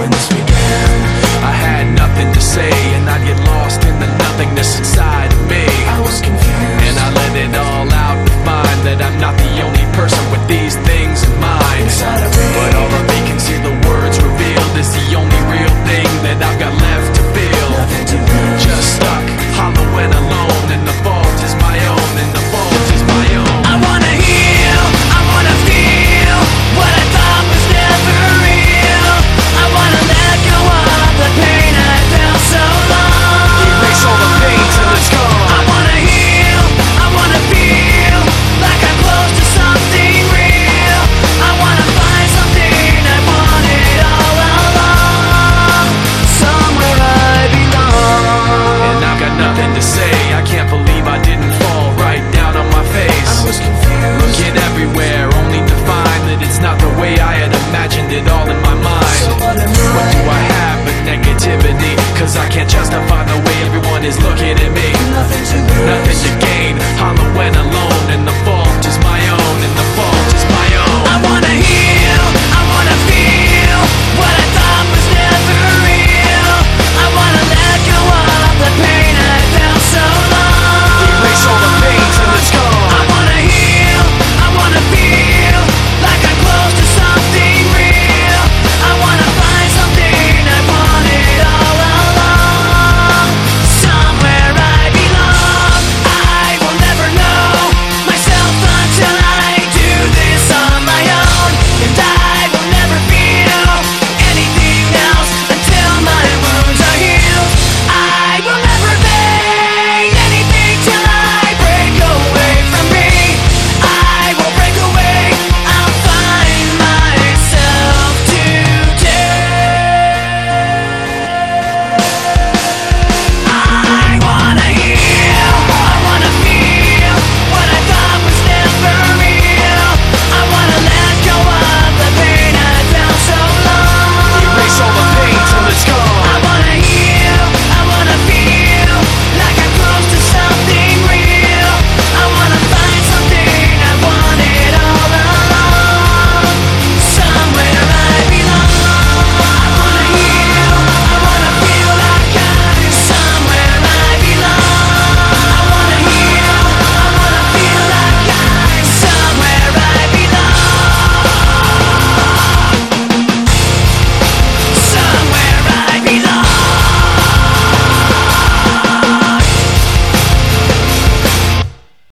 when this began. I had nothing to say and I'd get lost in the nothingness inside of me. What do I have but negativity? Cause I can't justify the way everyone is looking at me. Nothing to